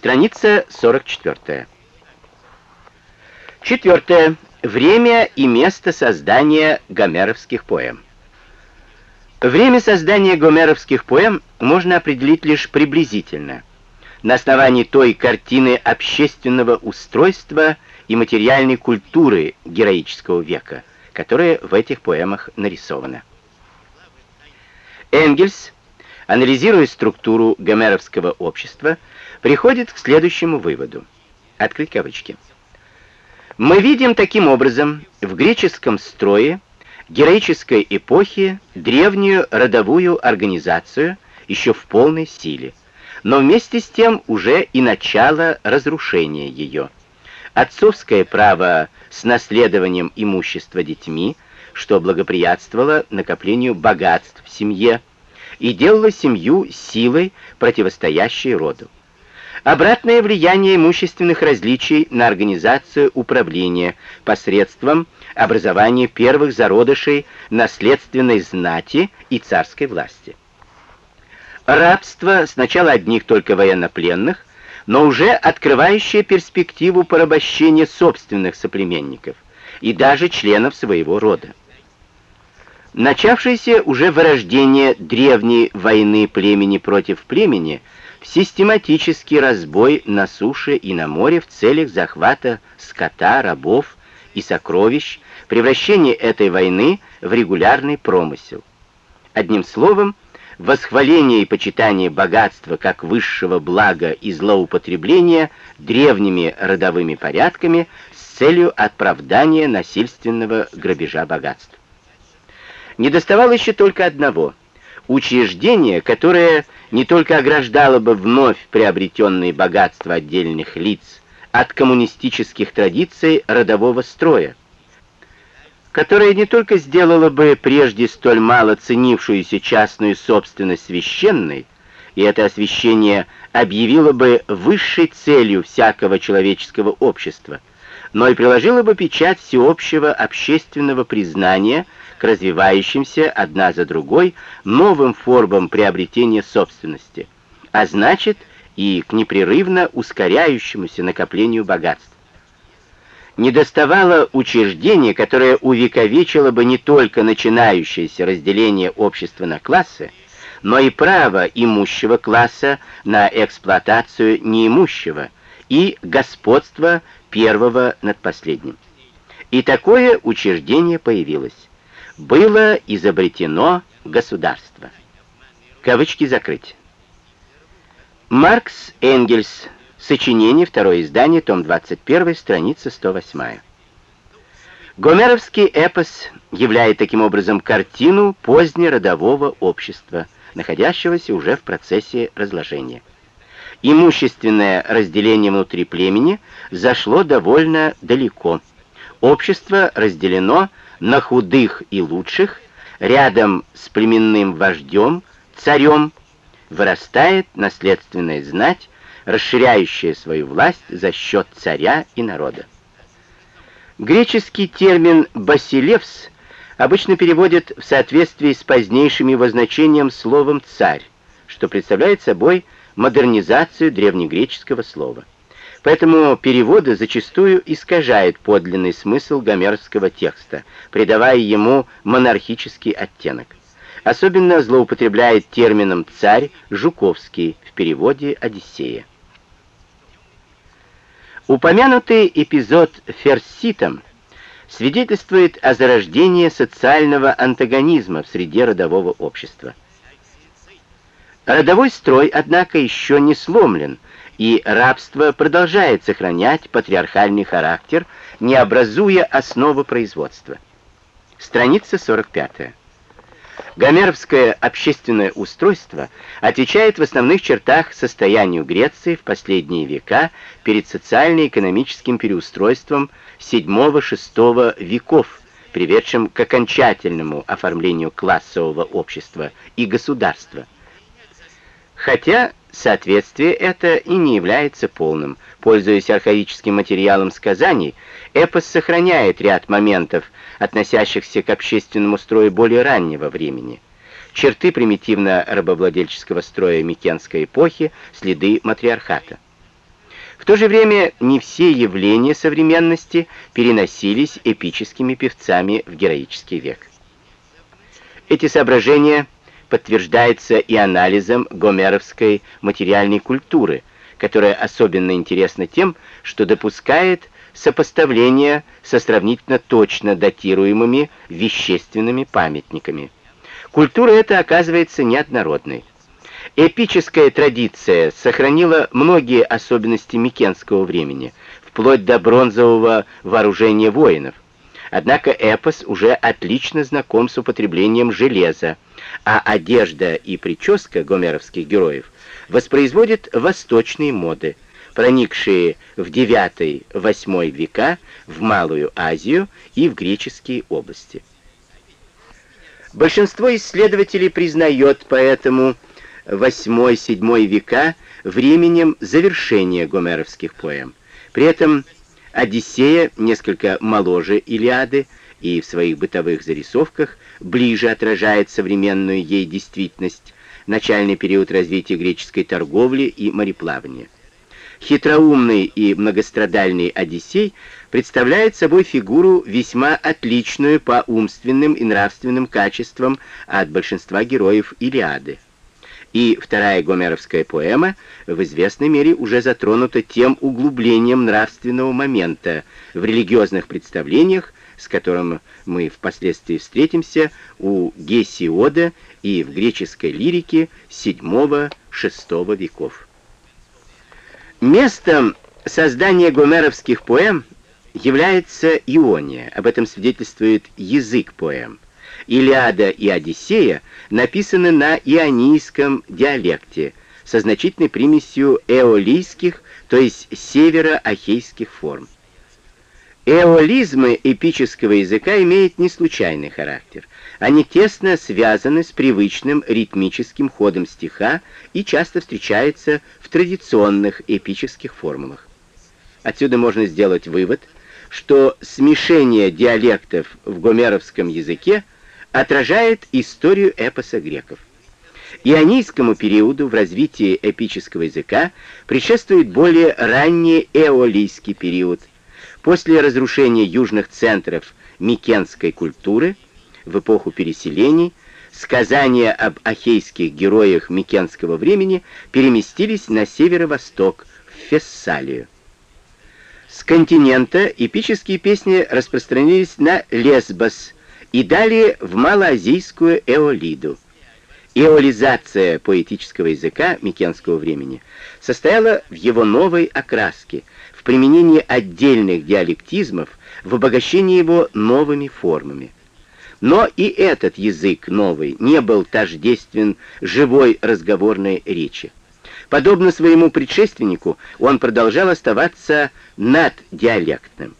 Страница 44. Четвертое. Время и место создания гомеровских поэм. Время создания гомеровских поэм можно определить лишь приблизительно, на основании той картины общественного устройства и материальной культуры героического века, которая в этих поэмах нарисована. Энгельс, анализируя структуру гомеровского общества, приходит к следующему выводу. Открыть кавычки. Мы видим таким образом в греческом строе героической эпохи древнюю родовую организацию еще в полной силе, но вместе с тем уже и начало разрушения ее. Отцовское право с наследованием имущества детьми, что благоприятствовало накоплению богатств в семье и делало семью силой, противостоящей роду. Обратное влияние имущественных различий на организацию управления посредством образования первых зародышей наследственной знати и царской власти. Рабство сначала одних только военнопленных, но уже открывающее перспективу порабощения собственных соплеменников и даже членов своего рода. Начавшееся уже вырождение древней войны племени против племени – систематический разбой на суше и на море в целях захвата скота, рабов и сокровищ, превращение этой войны в регулярный промысел. Одним словом, восхваление и почитание богатства как высшего блага и злоупотребления древними родовыми порядками с целью оправдания насильственного грабежа богатств. Не доставало еще только одного – учреждение, которое не только ограждала бы вновь приобретенные богатства отдельных лиц от коммунистических традиций родового строя, которая не только сделала бы прежде столь мало ценившуюся частную собственность священной, и это освящение объявило бы высшей целью всякого человеческого общества, но и приложила бы печать всеобщего общественного признания – к развивающимся одна за другой новым формам приобретения собственности, а значит и к непрерывно ускоряющемуся накоплению богатств. Недоставало учреждения, которое увековечило бы не только начинающееся разделение общества на классы, но и право имущего класса на эксплуатацию неимущего и господство первого над последним. И такое учреждение появилось было изобретено государство. Кавычки закрыть. Маркс Энгельс. Сочинение, второе издание, том 21, страница 108. Гомеровский эпос являет таким образом картину позднеродового общества, находящегося уже в процессе разложения. Имущественное разделение внутри племени зашло довольно далеко. Общество разделено на худых и лучших, рядом с племенным вождем, царем, вырастает наследственная знать, расширяющая свою власть за счет царя и народа. Греческий термин «басилевс» обычно переводят в соответствии с позднейшим его значением словом «царь», что представляет собой модернизацию древнегреческого слова. Поэтому переводы зачастую искажают подлинный смысл гомерского текста, придавая ему монархический оттенок. Особенно злоупотребляет термином «царь» Жуковский в переводе «Одиссея». Упомянутый эпизод Ферситом свидетельствует о зарождении социального антагонизма в среде родового общества. Родовой строй, однако, еще не сломлен – и рабство продолжает сохранять патриархальный характер, не образуя основы производства. Страница 45. Гомеровское общественное устройство отвечает в основных чертах состоянию Греции в последние века перед социально-экономическим переустройством VII-VI веков, приведшим к окончательному оформлению классового общества и государства. Хотя Соответствие это и не является полным. Пользуясь архаическим материалом сказаний, эпос сохраняет ряд моментов, относящихся к общественному строю более раннего времени. Черты примитивно-рабовладельческого строя Микенской эпохи, следы матриархата. В то же время не все явления современности переносились эпическими певцами в героический век. Эти соображения подтверждаются и анализом гомеровской материальной культуры, которая особенно интересна тем, что допускает сопоставление со сравнительно точно датируемыми вещественными памятниками. Культура эта оказывается неоднородной. Эпическая традиция сохранила многие особенности микенского времени, вплоть до бронзового вооружения воинов. Однако эпос уже отлично знаком с употреблением железа, а одежда и прическа гомеровских героев воспроизводят восточные моды, проникшие в IX-VIII века в Малую Азию и в греческие области. Большинство исследователей признает поэтому VIII-VII века временем завершения гомеровских поэм. При этом Одиссея несколько моложе Илиады и в своих бытовых зарисовках ближе отражает современную ей действительность, начальный период развития греческой торговли и мореплавания. Хитроумный и многострадальный Одиссей представляет собой фигуру весьма отличную по умственным и нравственным качествам от большинства героев Илиады. И вторая гомеровская поэма в известной мере уже затронута тем углублением нравственного момента в религиозных представлениях, с которым мы впоследствии встретимся у Гесиода и в греческой лирике VII-VI веков. Местом создания гомеровских поэм является Иония, об этом свидетельствует язык поэм. Илиада и Одиссея написаны на ионийском диалекте со значительной примесью эолийских, то есть североахейских форм. Эолизмы эпического языка имеют не случайный характер. Они тесно связаны с привычным ритмическим ходом стиха и часто встречаются в традиционных эпических формулах. Отсюда можно сделать вывод, что смешение диалектов в гомеровском языке отражает историю эпоса греков. Ионийскому периоду в развитии эпического языка предшествует более ранний эолийский период. После разрушения южных центров микенской культуры в эпоху переселений сказания об ахейских героях микенского времени переместились на северо-восток, в Фессалию. С континента эпические песни распространились на Лесбос, и далее в малоазийскую эолиду. Эолизация поэтического языка микенского времени состояла в его новой окраске, в применении отдельных диалектизмов, в обогащении его новыми формами. Но и этот язык новый не был тождествен живой разговорной речи. Подобно своему предшественнику, он продолжал оставаться наддиалектным.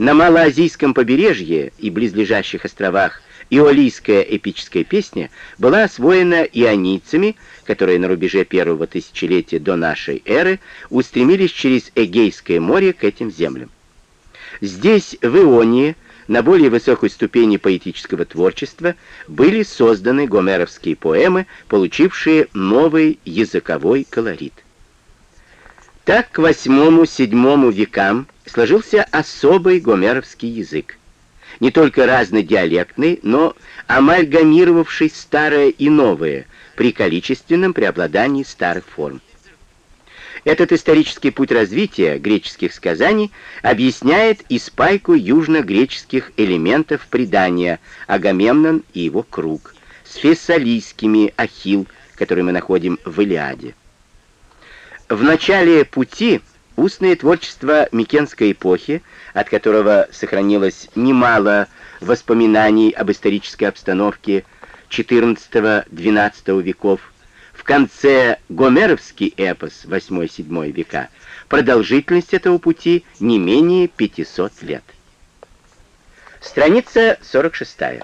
На Малоазийском побережье и близлежащих островах иолийская эпическая песня была освоена ионийцами, которые на рубеже первого тысячелетия до нашей эры устремились через Эгейское море к этим землям. Здесь, в Ионии, на более высокой ступени поэтического творчества были созданы гомеровские поэмы, получившие новый языковой колорит. Так к восьмому-седьмому векам сложился особый гомеровский язык. Не только разнодиалектный, но амальгамировавший старое и новое при количественном преобладании старых форм. Этот исторический путь развития греческих сказаний объясняет и спайку южно-греческих элементов предания Агамемнон и его круг с фессалийскими Ахилл, который мы находим в Илиаде. В начале пути устное творчество Микенской эпохи, от которого сохранилось немало воспоминаний об исторической обстановке XIV-XII веков, в конце гомеровский эпос 8-7 века, продолжительность этого пути не менее 500 лет. Страница 46.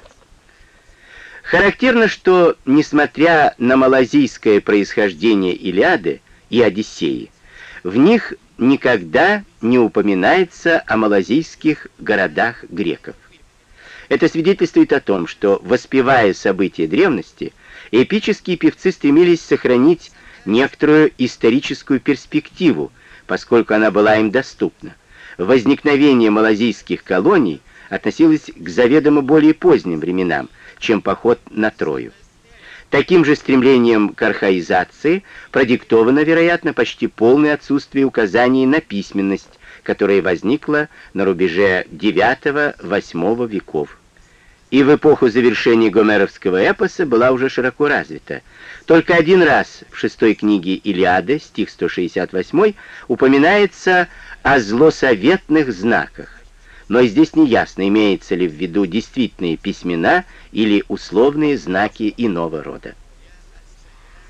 Характерно, что, несмотря на малазийское происхождение Илиады, и Одиссеи. В них никогда не упоминается о малазийских городах греков. Это свидетельствует о том, что, воспевая события древности, эпические певцы стремились сохранить некоторую историческую перспективу, поскольку она была им доступна. Возникновение малазийских колоний относилось к заведомо более поздним временам, чем поход на Трою. Таким же стремлением к архаизации продиктовано, вероятно, почти полное отсутствие указаний на письменность, которая возникла на рубеже IX-VIII веков. И в эпоху завершения гомеровского эпоса была уже широко развита. Только один раз в шестой книге Илиады, стих 168, упоминается о злосоветных знаках. Но здесь не ясно, имеется ли в виду действительные письмена или условные знаки иного рода.